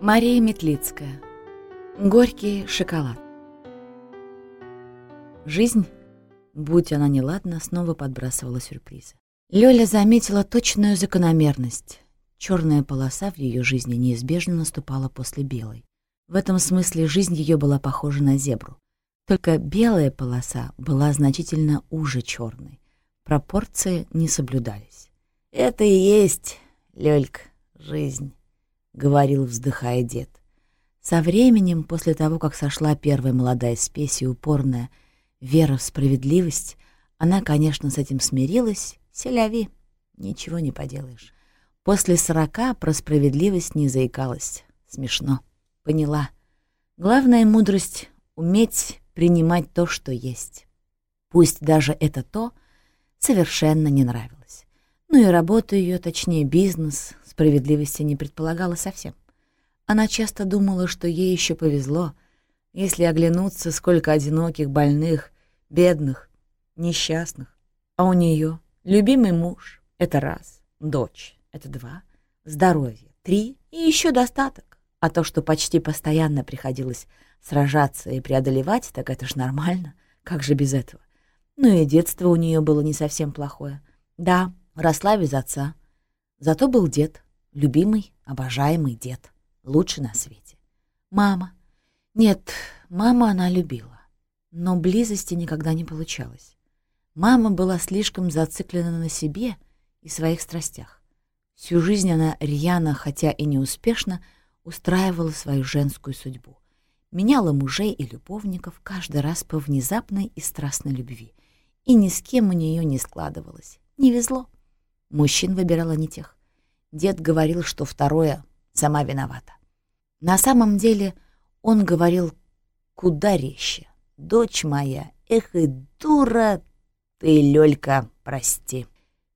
Мария Метлицкая. Горький шоколад. Жизнь, будь она неладна, снова подбрасывала сюрпризы. Лёля заметила точную закономерность. Черная полоса в ее жизни неизбежно наступала после белой. В этом смысле жизнь ее была похожа на зебру. Только белая полоса была значительно уже черной. Пропорции не соблюдались. «Это и есть, Лёлька, жизнь», — говорил, вздыхая дед. Со временем, после того, как сошла первая молодая спесь и упорная вера в справедливость, она, конечно, с этим смирилась, селяви, ничего не поделаешь. После сорока про справедливость не заикалась. Смешно. Поняла. Главная мудрость — уметь принимать то, что есть. Пусть даже это то совершенно не нравилось. Ну и работа ее, точнее бизнес, справедливости не предполагала совсем. Она часто думала, что ей еще повезло, если оглянуться, сколько одиноких, больных, бедных, несчастных. А у нее любимый муж — это раз, дочь — это два, здоровье — три и еще достаток. А то, что почти постоянно приходилось Сражаться и преодолевать, так это ж нормально. Как же без этого? Ну и детство у нее было не совсем плохое. Да, росла без отца. Зато был дед. Любимый, обожаемый дед. Лучший на свете. Мама. Нет, мама она любила. Но близости никогда не получалось. Мама была слишком зациклена на себе и своих страстях. Всю жизнь она рьяно, хотя и неуспешно, устраивала свою женскую судьбу меняла мужей и любовников каждый раз по внезапной и страстной любви. И ни с кем у нее не складывалось. Не везло. Мужчин выбирала не тех. Дед говорил, что второе сама виновата. На самом деле он говорил куда резче. «Дочь моя, эх и дура ты, Лёлька, прости».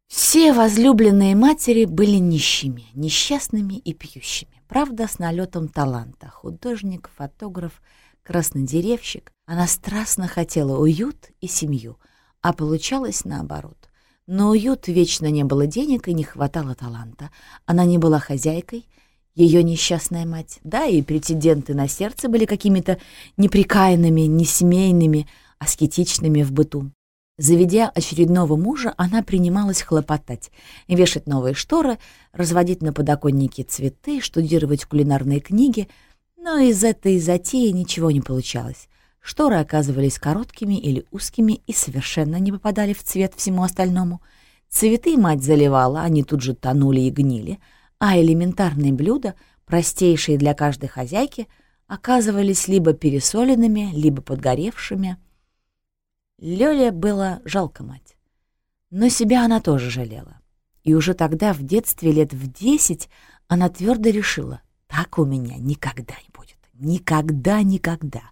Все возлюбленные матери были нищими, несчастными и пьющими. Правда, с налетом таланта. Художник, фотограф, краснодеревщик. Она страстно хотела уют и семью, а получалось наоборот. Но уют вечно не было денег и не хватало таланта. Она не была хозяйкой, ее несчастная мать. Да, и претенденты на сердце были какими-то неприкаянными, несемейными, аскетичными в быту. Заведя очередного мужа, она принималась хлопотать, вешать новые шторы, разводить на подоконнике цветы, штудировать кулинарные книги, но из этой затеи ничего не получалось. Шторы оказывались короткими или узкими и совершенно не попадали в цвет всему остальному. Цветы мать заливала, они тут же тонули и гнили, а элементарные блюда, простейшие для каждой хозяйки, оказывались либо пересоленными, либо подгоревшими — Лёле было жалко мать. Но себя она тоже жалела. И уже тогда, в детстве лет в десять, она твердо решила, так у меня никогда не будет. Никогда, никогда.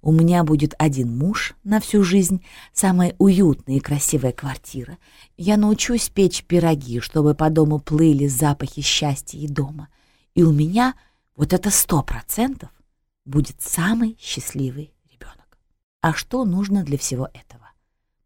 У меня будет один муж на всю жизнь, самая уютная и красивая квартира. Я научусь печь пироги, чтобы по дому плыли запахи счастья и дома. И у меня вот это сто процентов будет самый счастливый а что нужно для всего этого?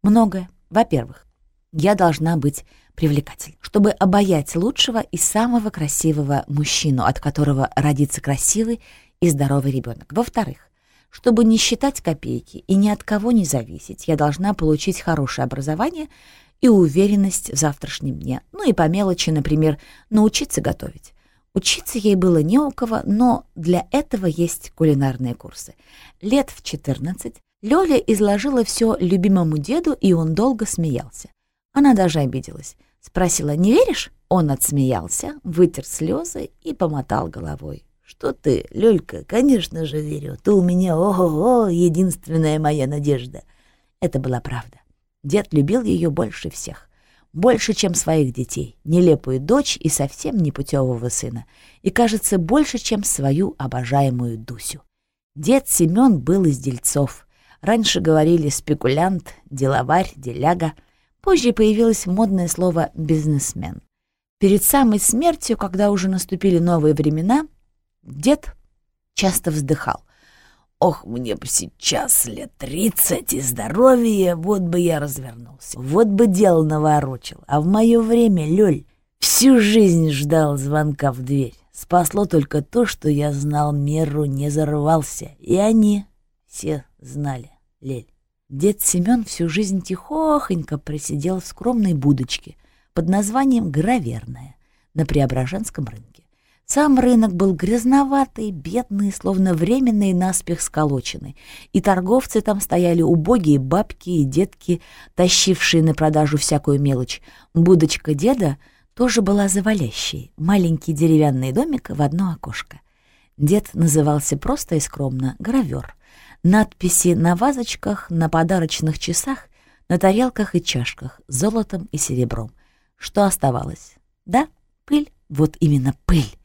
Многое. Во-первых, я должна быть привлекательной, чтобы обаять лучшего и самого красивого мужчину, от которого родится красивый и здоровый ребенок. Во-вторых, чтобы не считать копейки и ни от кого не зависеть, я должна получить хорошее образование и уверенность в завтрашнем дне. Ну и по мелочи, например, научиться готовить. Учиться ей было не у кого, но для этого есть кулинарные курсы. Лет в 14 Лёля изложила все любимому деду, и он долго смеялся. Она даже обиделась. Спросила, не веришь? Он отсмеялся, вытер слезы и помотал головой. «Что ты, Лёлька, конечно же верю. Ты у меня, ого-го, единственная моя надежда». Это была правда. Дед любил ее больше всех. Больше, чем своих детей, нелепую дочь и совсем непутевого сына. И, кажется, больше, чем свою обожаемую Дусю. Дед Семен был из дельцов — Раньше говорили спекулянт, деловарь, деляга. Позже появилось модное слово «бизнесмен». Перед самой смертью, когда уже наступили новые времена, дед часто вздыхал. «Ох, мне бы сейчас лет тридцать и здоровье, вот бы я развернулся, вот бы дело наворочил. А в мое время, Лёль, Всю жизнь ждал звонка в дверь. Спасло только то, что я знал меру, не зарвался. И они все знали, Лель. Дед Семен всю жизнь тихохонько просидел в скромной будочке под названием «Граверная» на Преображенском рынке. Сам рынок был грязноватый, бедный, словно временный наспех сколоченный, и торговцы там стояли убогие бабки и детки, тащившие на продажу всякую мелочь. Будочка деда тоже была завалящей, маленький деревянный домик в одно окошко. Дед назывался просто и скромно «гравер». Надписи на вазочках, на подарочных часах, на тарелках и чашках, золотом и серебром. Что оставалось? Да, пыль, вот именно пыль,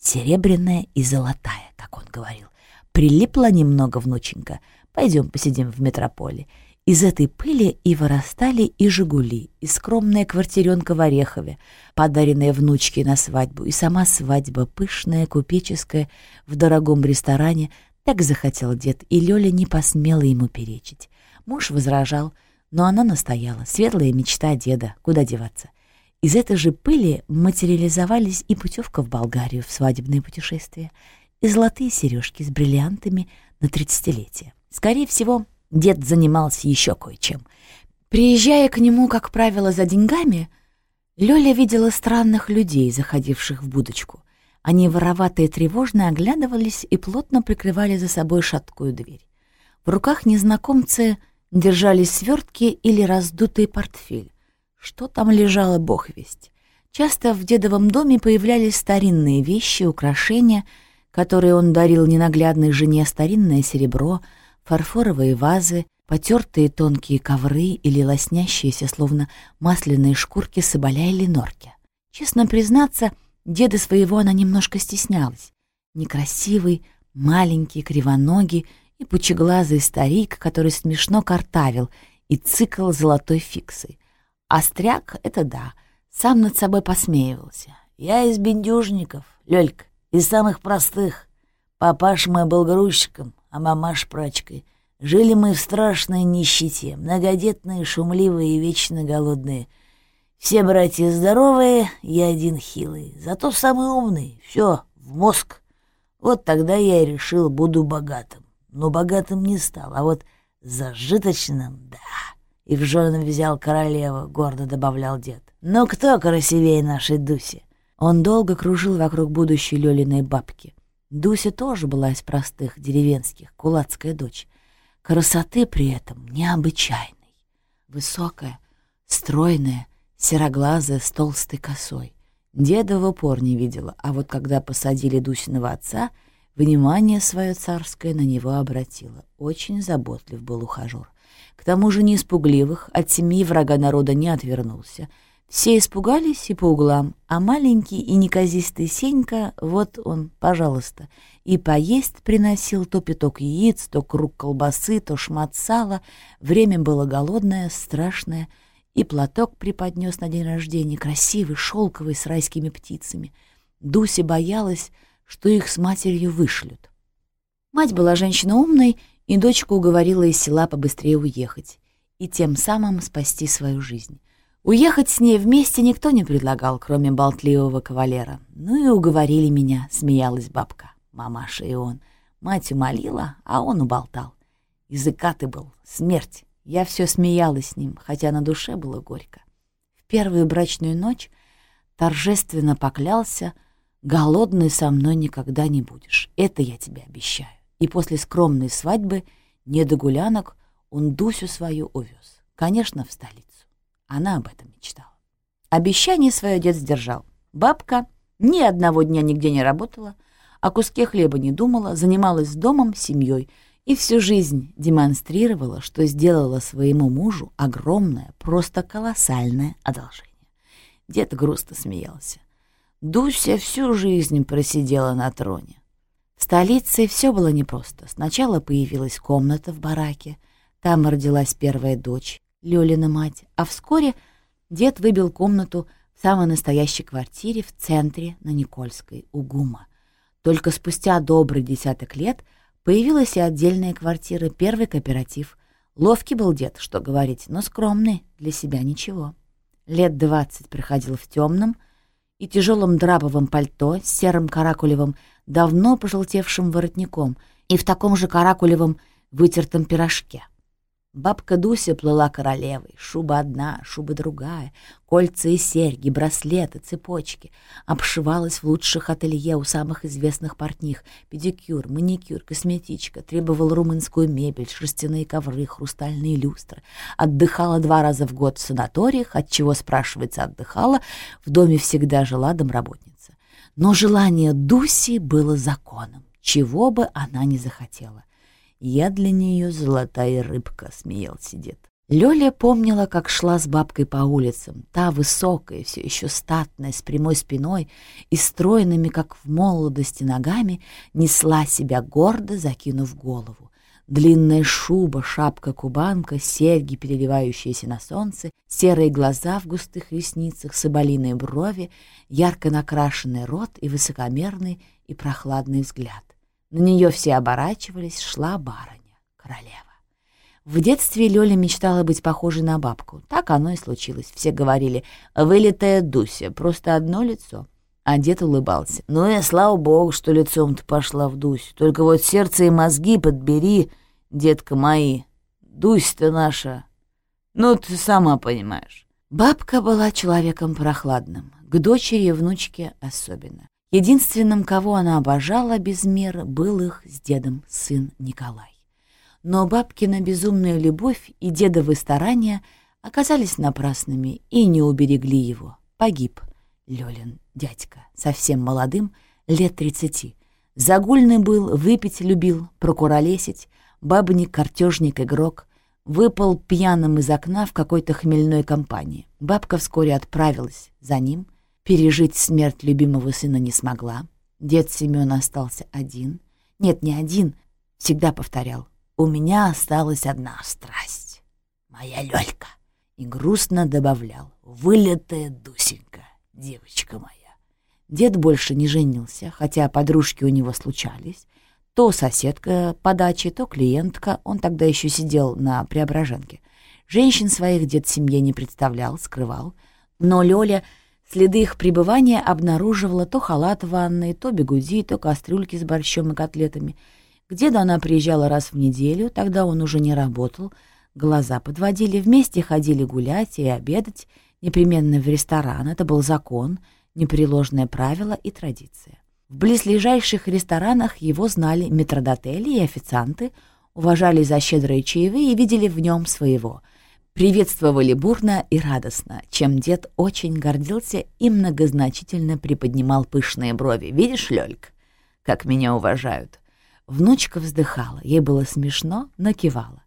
серебряная и золотая, как он говорил. Прилипла немного, внученька, пойдем посидим в метрополе. Из этой пыли и вырастали и «Жигули», и скромная квартиренка в Орехове, подаренная внучке на свадьбу, и сама свадьба, пышная, купеческая, в дорогом ресторане — так захотел дед, и Лёля не посмела ему перечить. Муж возражал, но она настояла. Светлая мечта деда, куда деваться. Из этой же пыли материализовались и путевка в Болгарию в свадебное путешествие, и золотые сережки с бриллиантами на тридцатилетие. Скорее всего, дед занимался еще кое-чем. Приезжая к нему, как правило, за деньгами, Лёля видела странных людей, заходивших в будочку. Они воровато и тревожно оглядывались и плотно прикрывали за собой шаткую дверь. В руках незнакомцы держали свертки или раздутый портфель. Что там лежало, бог весть. Часто в дедовом доме появлялись старинные вещи, украшения, которые он дарил ненаглядной жене старинное серебро, фарфоровые вазы, потертые тонкие ковры или лоснящиеся, словно масляные шкурки соболя или норки. Честно признаться, — Деда своего она немножко стеснялась. Некрасивый, маленький, кривоногий и пучеглазый старик, который смешно картавил и цикл золотой фиксой. Остряк — это да, сам над собой посмеивался. «Я из бендюжников, Лёлька, из самых простых. Папаш мой был грузчиком, а мамаш — прачкой. Жили мы в страшной нищете, многодетные, шумливые и вечно голодные — все братья здоровые, я один хилый, зато самый умный. Все, в мозг. Вот тогда я и решил, буду богатым. Но богатым не стал, а вот зажиточным — да. И в жены взял королеву, гордо добавлял дед. Но кто красивее нашей Дуси? Он долго кружил вокруг будущей Лёлиной бабки. Дуся тоже была из простых, деревенских, кулацкая дочь. Красоты при этом необычайной. Высокая, стройная, сероглазая с толстой косой. Деда в упор не видела, а вот когда посадили Дусиного отца, внимание свое царское на него обратила. Очень заботлив был ухажер. К тому же не испугливых, от семьи врага народа не отвернулся. Все испугались и по углам, а маленький и неказистый Сенька, вот он, пожалуйста, и поесть приносил то пяток яиц, то круг колбасы, то шмат сала. Время было голодное, страшное — и платок преподнес на день рождения, красивый, шелковый, с райскими птицами. Дуся боялась, что их с матерью вышлют. Мать была женщина умной, и дочку уговорила из села побыстрее уехать и тем самым спасти свою жизнь. Уехать с ней вместе никто не предлагал, кроме болтливого кавалера. «Ну и уговорили меня», — смеялась бабка, мамаша и он. Мать умолила, а он уболтал. Языкатый был, смерть. Я все смеялась с ним, хотя на душе было горько. В первую брачную ночь торжественно поклялся, голодный со мной никогда не будешь. Это я тебе обещаю. И после скромной свадьбы, не до гулянок, он Дусю свою увез. Конечно, в столицу. Она об этом мечтала. Обещание свое дед сдержал. Бабка ни одного дня нигде не работала, о куске хлеба не думала, занималась домом, семьей — и всю жизнь демонстрировала, что сделала своему мужу огромное, просто колоссальное одолжение. Дед грустно смеялся. Дуся всю жизнь просидела на троне. В столице все было непросто. Сначала появилась комната в бараке, там родилась первая дочь, Лёлина мать, а вскоре дед выбил комнату в самой настоящей квартире в центре на Никольской, у ГУМа. Только спустя добрый десяток лет — Появилась и отдельная квартира, первый кооператив. Ловкий был дед, что говорить, но скромный, для себя ничего. Лет двадцать проходил в темном, и тяжелом драповом пальто с серым каракулевым, давно пожелтевшим воротником и в таком же каракулевом вытертом пирожке. Бабка Дуся плыла королевой, шуба одна, шуба другая, кольца и серьги, браслеты, цепочки. Обшивалась в лучших ателье у самых известных портних. Педикюр, маникюр, косметичка, требовала румынскую мебель, шерстяные ковры, хрустальные люстры. Отдыхала два раза в год в санаториях, от чего, спрашивается, отдыхала, в доме всегда жила домработница. Но желание Дуси было законом, чего бы она ни захотела. Я для нее золотая рыбка, смеялся дед. Лёля помнила, как шла с бабкой по улицам. Та высокая, все еще статная, с прямой спиной и стройными, как в молодости, ногами, несла себя гордо, закинув голову. Длинная шуба, шапка-кубанка, серьги, переливающиеся на солнце, серые глаза в густых ресницах, соболиные брови, ярко накрашенный рот и высокомерный и прохладный взгляд. На нее все оборачивались, шла барыня, королева. В детстве Лёля мечтала быть похожей на бабку. Так оно и случилось. Все говорили «вылитая Дуся, просто одно лицо». А дед улыбался. «Ну и слава богу, что лицом-то пошла в Дусь. Только вот сердце и мозги подбери, детка мои. Дусь-то наша. Ну, ты сама понимаешь». Бабка была человеком прохладным, к дочери и внучке особенно. Единственным, кого она обожала без меры, был их с дедом сын Николай. Но бабкина безумная любовь и дедовы старания оказались напрасными и не уберегли его. Погиб Лёлин дядька, совсем молодым, лет тридцати. Загульный был, выпить любил, прокуролесить, бабник, картежник, игрок. Выпал пьяным из окна в какой-то хмельной компании. Бабка вскоре отправилась за ним — Пережить смерть любимого сына не смогла. Дед Семен остался один. Нет, не один, всегда повторял. У меня осталась одна страсть. Моя Лёлька. И грустно добавлял. Вылетая Дусенька, девочка моя. Дед больше не женился, хотя подружки у него случались. То соседка по даче, то клиентка. Он тогда еще сидел на Преображенке. Женщин своих дед семье не представлял, скрывал. Но Лёля Следы их пребывания обнаруживала то халат в ванной, то бегуди, то кастрюльки с борщом и котлетами. Где-то она приезжала раз в неделю, тогда он уже не работал. Глаза подводили, вместе ходили гулять и обедать, непременно в ресторан. Это был закон, непреложное правило и традиция. В близлежащих ресторанах его знали метродотели и официанты, уважали за щедрые чаевые и видели в нем своего — приветствовали бурно и радостно, чем дед очень гордился и многозначительно приподнимал пышные брови. «Видишь, Лёльк, как меня уважают?» Внучка вздыхала, ей было смешно, но кивала.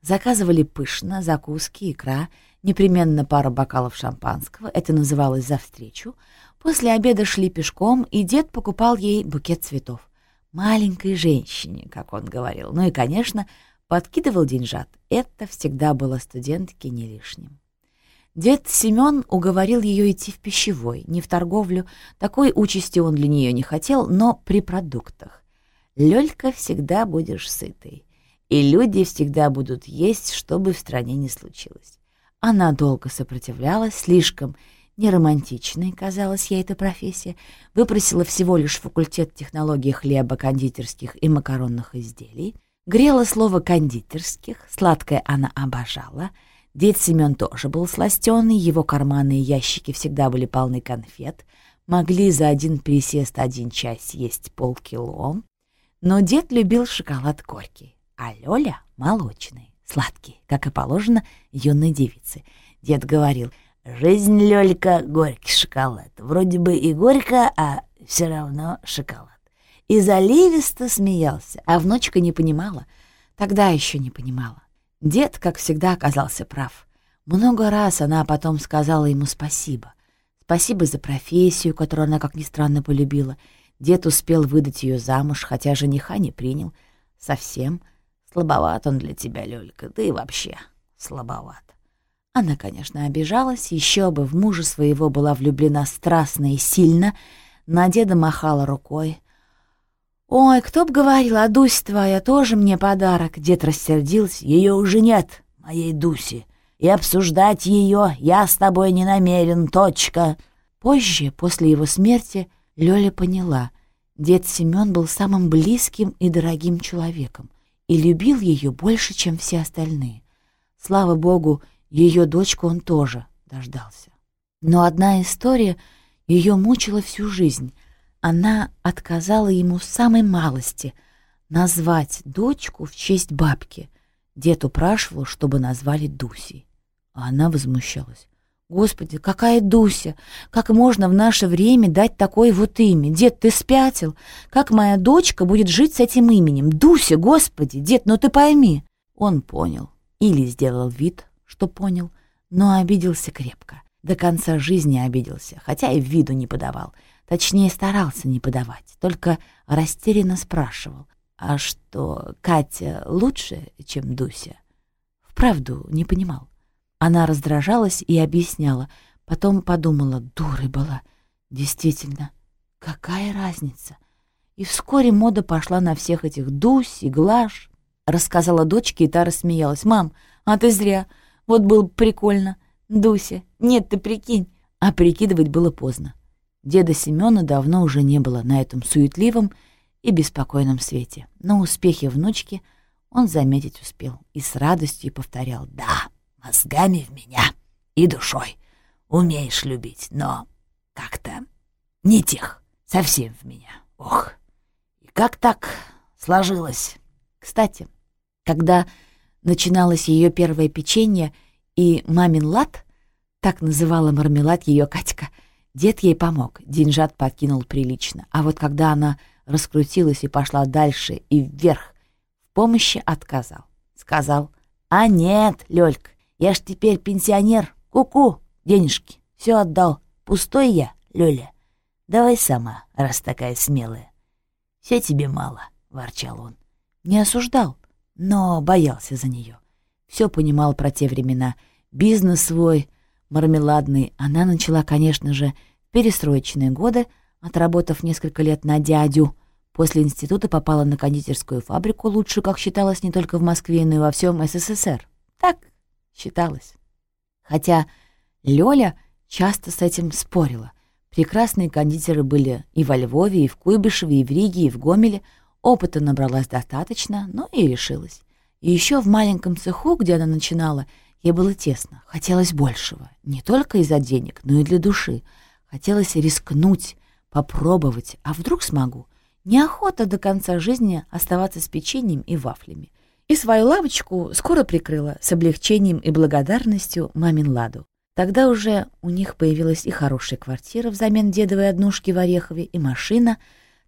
Заказывали пышно, закуски, икра, непременно пара бокалов шампанского, это называлось «за встречу». После обеда шли пешком, и дед покупал ей букет цветов. Маленькой женщине, как он говорил. Ну и, конечно, подкидывал деньжат. Это всегда было студентке не лишним. Дед Семен уговорил ее идти в пищевой, не в торговлю. Такой участи он для нее не хотел, но при продуктах. Лёлька всегда будешь сытой, и люди всегда будут есть, что бы в стране ни случилось. Она долго сопротивлялась, слишком неромантичной казалась ей эта профессия, выпросила всего лишь факультет технологий хлеба, кондитерских и макаронных изделий — Грела слово «кондитерских», сладкое она обожала. Дед Семен тоже был сластенный, его карманы и ящики всегда были полны конфет, могли за один присест один чай съесть полкило. Но дед любил шоколад горький, а Лёля — молочный, сладкий, как и положено юной девице. Дед говорил, «Жизнь, Лёлька, горький шоколад. Вроде бы и горько, а все равно шоколад» и заливисто смеялся, а внучка не понимала, тогда еще не понимала. Дед, как всегда, оказался прав. Много раз она потом сказала ему спасибо. Спасибо за профессию, которую она, как ни странно, полюбила. Дед успел выдать ее замуж, хотя жениха не принял. Совсем. Слабоват он для тебя, Лёлька, да и вообще слабоват. Она, конечно, обижалась, еще бы в мужа своего была влюблена страстно и сильно, на деда махала рукой, «Ой, кто б говорил, а Дусь твоя тоже мне подарок!» Дед рассердился. «Ее уже нет, моей Дуси, и обсуждать ее я с тобой не намерен, точка!» Позже, после его смерти, Лёля поняла, дед Семён был самым близким и дорогим человеком и любил ее больше, чем все остальные. Слава богу, ее дочку он тоже дождался. Но одна история ее мучила всю жизнь. Она отказала ему в самой малости назвать дочку в честь бабки. Дед упрашивал, чтобы назвали Дусей. А она возмущалась. Господи, какая Дуся! Как можно в наше время дать такое вот имя? Дед, ты спятил? Как моя дочка будет жить с этим именем? Дуся, господи! Дед, ну ты пойми!» Он понял. Или сделал вид, что понял, но обиделся крепко. До конца жизни обиделся, хотя и в виду не подавал. Точнее, старался не подавать, только растерянно спрашивал. «А что, Катя лучше, чем Дуся?» Вправду не понимал. Она раздражалась и объясняла. Потом подумала, дурой была. Действительно, какая разница? И вскоре мода пошла на всех этих Дусь и Глаш. Рассказала дочке, и та рассмеялась. «Мам, а ты зря. Вот было прикольно. Дуся, нет, ты прикинь». А прикидывать было поздно. Деда Семёна давно уже не было на этом суетливом и беспокойном свете. Но успехи внучки он заметить успел и с радостью повторял «Да, мозгами в меня и душой. Умеешь любить, но как-то не тех, совсем в меня. Ох, и как так сложилось? Кстати, когда начиналось ее первое печенье и мамин лад, так называла мармелад ее Катька, дед ей помог, деньжат подкинул прилично. А вот когда она раскрутилась и пошла дальше и вверх, в помощи отказал. Сказал, «А нет, Лёлька, я ж теперь пенсионер. Ку-ку, денежки. Все отдал. Пустой я, Лёля. Давай сама, раз такая смелая. Все тебе мало, ворчал он. Не осуждал, но боялся за нее. Все понимал про те времена. Бизнес свой, мармеладный, она начала, конечно же, в перестроечные годы, отработав несколько лет на дядю. После института попала на кондитерскую фабрику, лучше, как считалось, не только в Москве, но и во всем СССР. Так, считалось. Хотя Лёля часто с этим спорила. Прекрасные кондитеры были и во Львове, и в Куйбышеве, и в Риге, и в Гомеле. Опыта набралась достаточно, но и решилась. И еще в маленьком цеху, где она начинала, ей было тесно. Хотелось большего. Не только из-за денег, но и для души. Хотелось рискнуть, попробовать. А вдруг смогу? Неохота до конца жизни оставаться с печеньем и вафлями и свою лавочку скоро прикрыла с облегчением и благодарностью мамин Ладу. Тогда уже у них появилась и хорошая квартира взамен дедовой однушки в Орехове, и машина.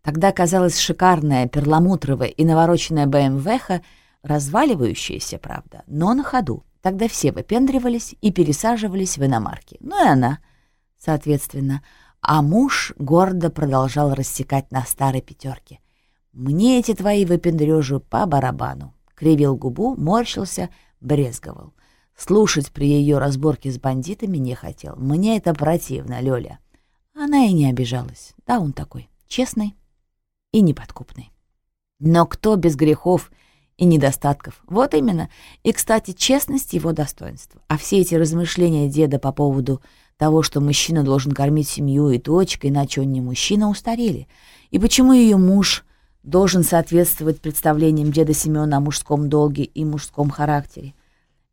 Тогда казалась шикарная перламутровая и навороченная БМВха, разваливающаяся, правда, но на ходу. Тогда все выпендривались и пересаживались в иномарки. Ну и она, соответственно. А муж гордо продолжал рассекать на старой пятерке. «Мне эти твои выпендрежи по барабану кривил губу, морщился, брезговал. Слушать при ее разборке с бандитами не хотел. Мне это противно, Лёля. Она и не обижалась. Да, он такой, честный и неподкупный. Но кто без грехов и недостатков? Вот именно. И, кстати, честность — его достоинство. А все эти размышления деда по поводу того, что мужчина должен кормить семью и дочкой, иначе он не мужчина, устарели. И почему ее муж должен соответствовать представлениям деда Семена о мужском долге и мужском характере.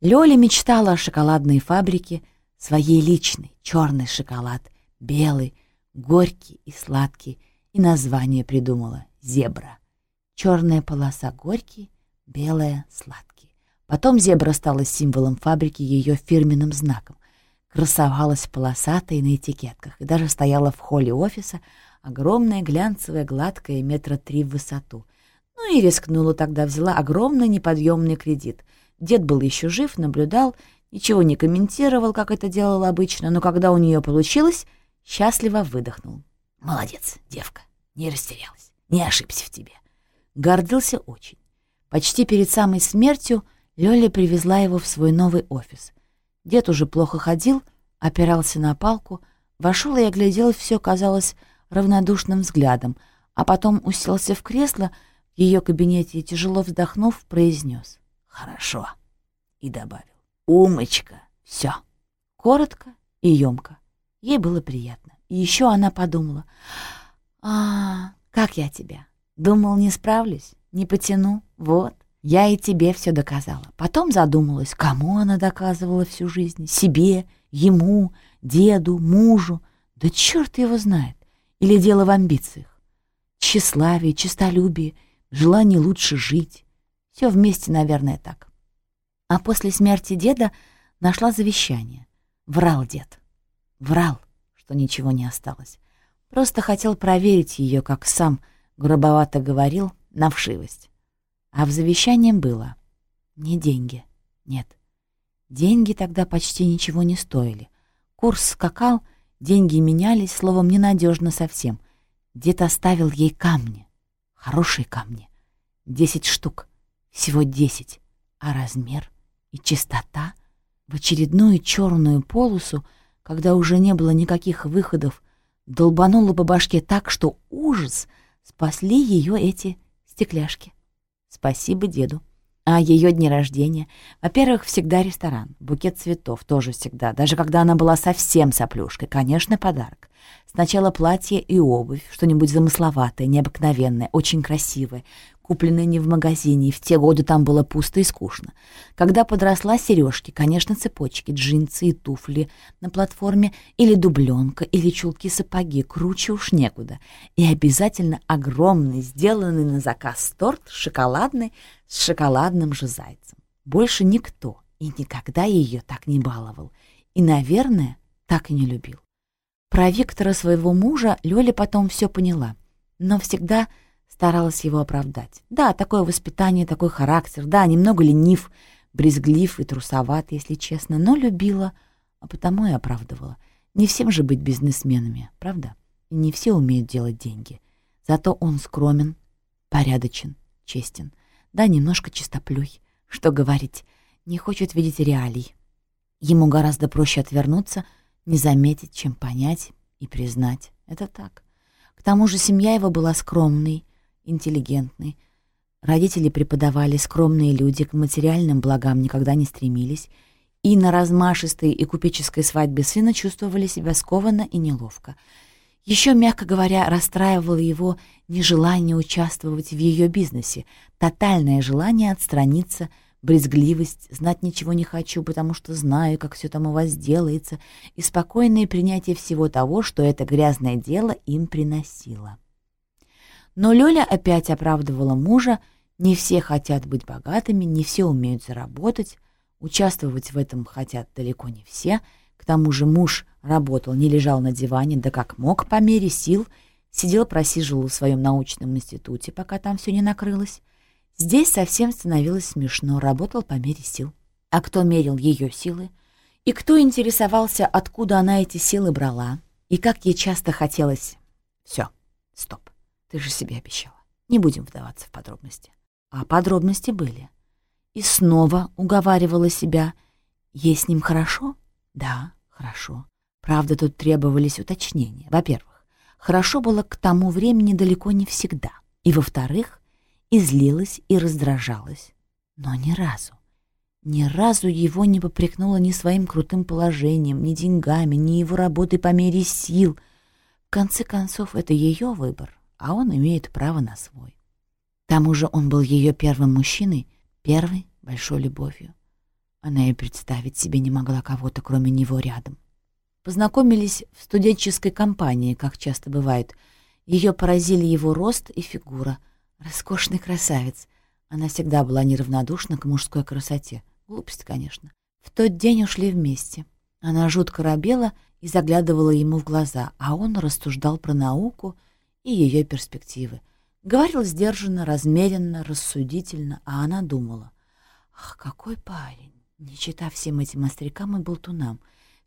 Лёля мечтала о шоколадной фабрике, своей личной, черный шоколад, белый, горький и сладкий, и название придумала «Зебра». Черная полоса горький, белая сладкий. Потом зебра стала символом фабрики, ее фирменным знаком. Красовалась полосатой на этикетках и даже стояла в холле офиса, Огромная, глянцевая, гладкая, метра три в высоту. Ну и рискнула тогда, взяла огромный неподъемный кредит. Дед был еще жив, наблюдал, ничего не комментировал, как это делал обычно, но когда у нее получилось, счастливо выдохнул. «Молодец, девка, не растерялась, не ошибся в тебе». Гордился очень. Почти перед самой смертью Лёля привезла его в свой новый офис. Дед уже плохо ходил, опирался на палку, вошел и оглядел, все казалось равнодушным взглядом, а потом уселся в кресло в ее кабинете и, тяжело вздохнув, произнес «Хорошо» и добавил «Умочка, все». Коротко и емко. Ей было приятно. И еще она подумала. «А, как я тебя? Думал, не справлюсь, не потяну. Вот, я и тебе все доказала». Потом задумалась, кому она доказывала всю жизнь. Себе, ему, деду, мужу. Да черт его знает. Или дело в амбициях. Тщеславие, честолюбие, желание лучше жить. Все вместе, наверное, так. А после смерти деда нашла завещание. Врал дед. Врал, что ничего не осталось. Просто хотел проверить ее, как сам грубовато говорил, на вшивость. А в завещании было не деньги, нет. Деньги тогда почти ничего не стоили. Курс скакал, деньги менялись, словом, ненадежно совсем. Дед оставил ей камни, хорошие камни, десять штук, всего десять, а размер и чистота в очередную черную полосу, когда уже не было никаких выходов, долбанула по башке так, что ужас спасли ее эти стекляшки. Спасибо деду. А ее дни рождения? Во-первых, всегда ресторан, букет цветов тоже всегда, даже когда она была совсем соплюшкой, конечно, подарок. Сначала платье и обувь, что-нибудь замысловатое, необыкновенное, очень красивое, купленное не в магазине, и в те годы там было пусто и скучно. Когда подросла сережки, конечно, цепочки, джинсы и туфли на платформе, или дубленка, или чулки-сапоги, круче уж некуда. И обязательно огромный, сделанный на заказ торт, шоколадный, с шоколадным же зайцем. Больше никто и никогда ее так не баловал. И, наверное, так и не любил. Про Виктора, своего мужа, Лёля потом все поняла, но всегда старалась его оправдать. Да, такое воспитание, такой характер, да, немного ленив, брезглив и трусоват, если честно, но любила, а потому и оправдывала. Не всем же быть бизнесменами, правда? И не все умеют делать деньги. Зато он скромен, порядочен, честен. Да, немножко чистоплюй. Что говорить, не хочет видеть реалий. Ему гораздо проще отвернуться, не заметить, чем понять и признать. Это так. К тому же семья его была скромной, интеллигентный. Родители преподавали, скромные люди к материальным благам никогда не стремились, и на размашистой и купеческой свадьбе сына чувствовали себя скованно и неловко. Еще, мягко говоря, расстраивало его нежелание участвовать в ее бизнесе, тотальное желание отстраниться, брезгливость, знать ничего не хочу, потому что знаю, как все там у вас делается, и спокойное принятие всего того, что это грязное дело им приносило. Но Лёля опять оправдывала мужа, не все хотят быть богатыми, не все умеют заработать, участвовать в этом хотят далеко не все. К тому же муж работал, не лежал на диване, да как мог, по мере сил, сидел просиживал в своем научном институте, пока там все не накрылось. Здесь совсем становилось смешно, работал по мере сил. А кто мерил ее силы? И кто интересовался, откуда она эти силы брала? И как ей часто хотелось... Все, стоп. Ты же себе обещала. Не будем вдаваться в подробности. А подробности были. И снова уговаривала себя. Ей с ним хорошо? Да, хорошо. Правда, тут требовались уточнения. Во-первых, хорошо было к тому времени далеко не всегда. И, во-вторых, и злилась, и раздражалась. Но ни разу, ни разу его не попрекнула ни своим крутым положением, ни деньгами, ни его работой по мере сил. В конце концов, это ее выбор, а он имеет право на свой. К тому же он был ее первым мужчиной, первой большой любовью. Она и представить себе не могла кого-то, кроме него, рядом. Познакомились в студенческой компании, как часто бывает. Ее поразили его рост и фигура. Роскошный красавец. Она всегда была неравнодушна к мужской красоте. Глупость, конечно. В тот день ушли вместе. Она жутко робела и заглядывала ему в глаза, а он рассуждал про науку и ее перспективы. Говорил сдержанно, размеренно, рассудительно, а она думала. «Ах, какой парень!» Не читав всем этим острякам и болтунам,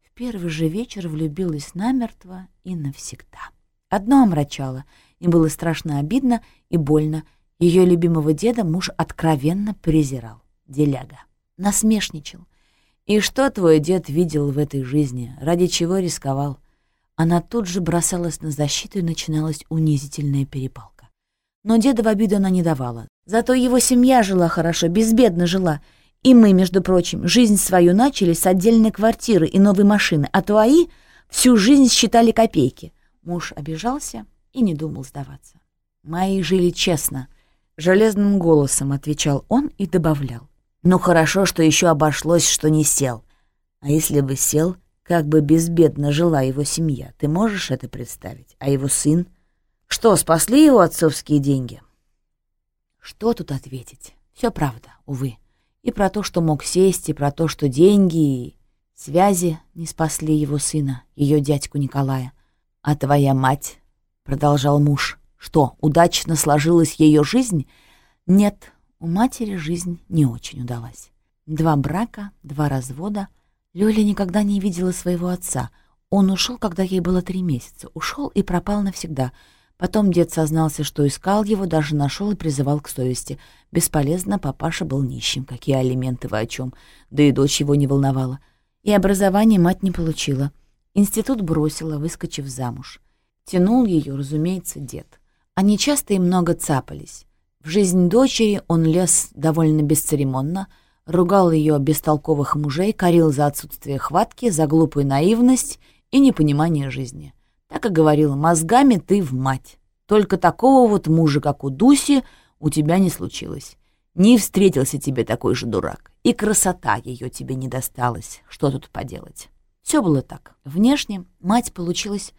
в первый же вечер влюбилась намертво и навсегда. Одно омрачало, и было страшно обидно и больно. Ее любимого деда муж откровенно презирал. Деляга. Насмешничал. И что твой дед видел в этой жизни? Ради чего рисковал? Она тут же бросалась на защиту и начиналась унизительная перепалка. Но деда в обиду она не давала. Зато его семья жила хорошо, безбедно жила. И мы, между прочим, жизнь свою начали с отдельной квартиры и новой машины, а твои Всю жизнь считали копейки. Муж обижался и не думал сдаваться. «Мои жили честно», — железным голосом отвечал он и добавлял. «Ну хорошо, что еще обошлось, что не сел. А если бы сел, как бы безбедно жила его семья, ты можешь это представить? А его сын? Что, спасли его отцовские деньги?» Что тут ответить? Все правда, увы. И про то, что мог сесть, и про то, что деньги и связи не спасли его сына, ее дядьку Николая. «А твоя мать?» — продолжал муж. «Что, удачно сложилась ее жизнь?» «Нет, у матери жизнь не очень удалась. Два брака, два развода. Лёля никогда не видела своего отца. Он ушел, когда ей было три месяца. Ушел и пропал навсегда — Потом дед сознался, что искал его, даже нашел и призывал к совести. Бесполезно, папаша был нищим. Какие алименты вы о чем? Да и дочь его не волновала. И образование мать не получила. Институт бросила, выскочив замуж. Тянул ее, разумеется, дед. Они часто и много цапались. В жизнь дочери он лез довольно бесцеремонно, ругал ее бестолковых мужей, корил за отсутствие хватки, за глупую наивность и непонимание жизни. Так и говорила, мозгами ты в мать. Только такого вот мужа, как у Дуси, у тебя не случилось. Не встретился тебе такой же дурак. И красота ее тебе не досталась. Что тут поделать? Все было так. Внешне мать получилась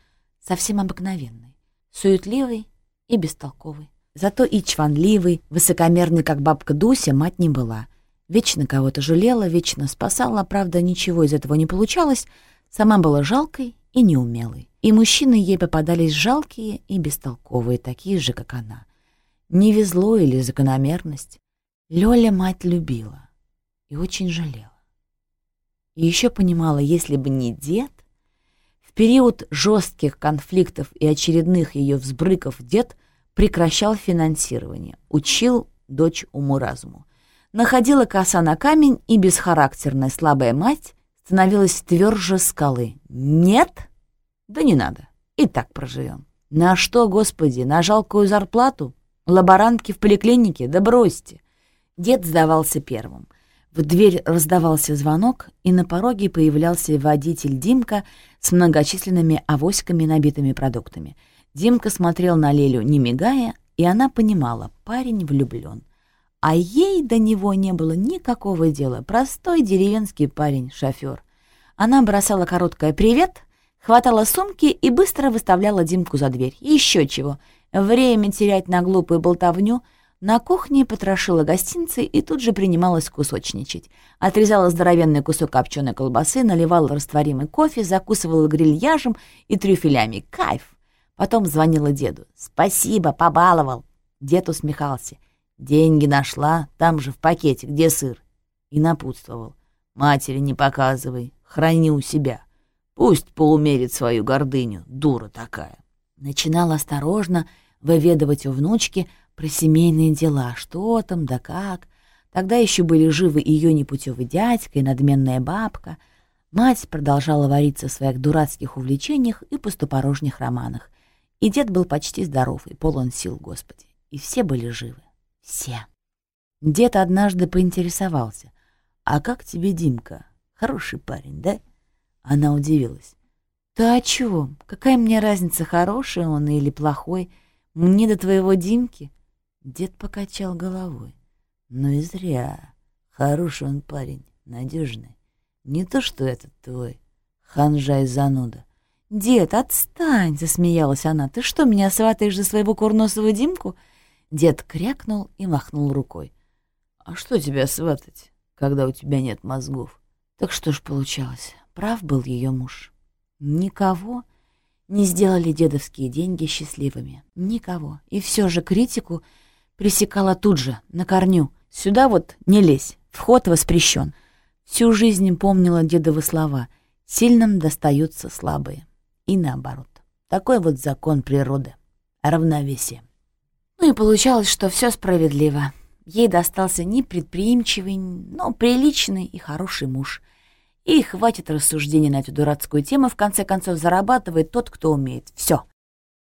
совсем обыкновенной, суетливой и бестолковой. Зато и чванливой, высокомерной, как бабка Дуся, мать не была. Вечно кого-то жалела, вечно спасала, правда, ничего из этого не получалось. Сама была жалкой и неумелой. И мужчины ей попадались жалкие и бестолковые, такие же, как она. Не везло или закономерность. Лёля мать любила и очень жалела. И еще понимала, если бы не дед, в период жестких конфликтов и очередных ее взбрыков дед прекращал финансирование, учил дочь уму-разуму. Находила коса на камень, и бесхарактерная слабая мать становилась тверже скалы. «Нет?» Да не надо, и так проживем. На что, Господи, на жалкую зарплату? Лаборантки в поликлинике? Да бросьте. Дед сдавался первым. В дверь раздавался звонок, и на пороге появлялся водитель Димка с многочисленными авоськами, набитыми продуктами. Димка смотрел на Лелю, не мигая, и она понимала, парень влюблен. А ей до него не было никакого дела. Простой деревенский парень, шофер. Она бросала короткое «привет», хватала сумки и быстро выставляла Димку за дверь. Еще чего. Время терять на глупую болтовню. На кухне потрошила гостинцы и тут же принималась кусочничать. Отрезала здоровенный кусок копченой колбасы, наливала растворимый кофе, закусывала грильяжем и трюфелями. Кайф! Потом звонила деду. «Спасибо, побаловал!» Дед усмехался. «Деньги нашла, там же в пакете, где сыр?» И напутствовал. «Матери не показывай, храни у себя». Пусть поумерит свою гордыню, дура такая. Начинал осторожно выведывать у внучки про семейные дела, что там да как. Тогда еще были живы ее непутевый дядька и надменная бабка. Мать продолжала вариться в своих дурацких увлечениях и пустопорожних романах. И дед был почти здоров и полон сил, Господи. И все были живы. Все. Дед однажды поинтересовался. «А как тебе Димка? Хороший парень, да?» Она удивилась. «Ты о чем? Какая мне разница, хороший он или плохой? Мне до твоего Димки?» Дед покачал головой. «Ну и зря. Хороший он парень, надежный. Не то, что этот твой, ханжа и зануда». «Дед, отстань!» — засмеялась она. «Ты что, меня сватаешь за своего курносого Димку?» Дед крякнул и махнул рукой. «А что тебя сватать, когда у тебя нет мозгов?» Так что ж получалось? Прав был ее муж. Никого не сделали дедовские деньги счастливыми. Никого. И все же критику пресекала тут же, на корню. Сюда вот не лезь, вход воспрещен. Всю жизнь помнила дедовы слова. Сильным достаются слабые. И наоборот. Такой вот закон природы. Равновесие. Ну и получалось, что все справедливо. Ей достался непредприимчивый, но приличный и хороший муж — и хватит рассуждений на эту дурацкую тему, в конце концов зарабатывает тот, кто умеет. Все.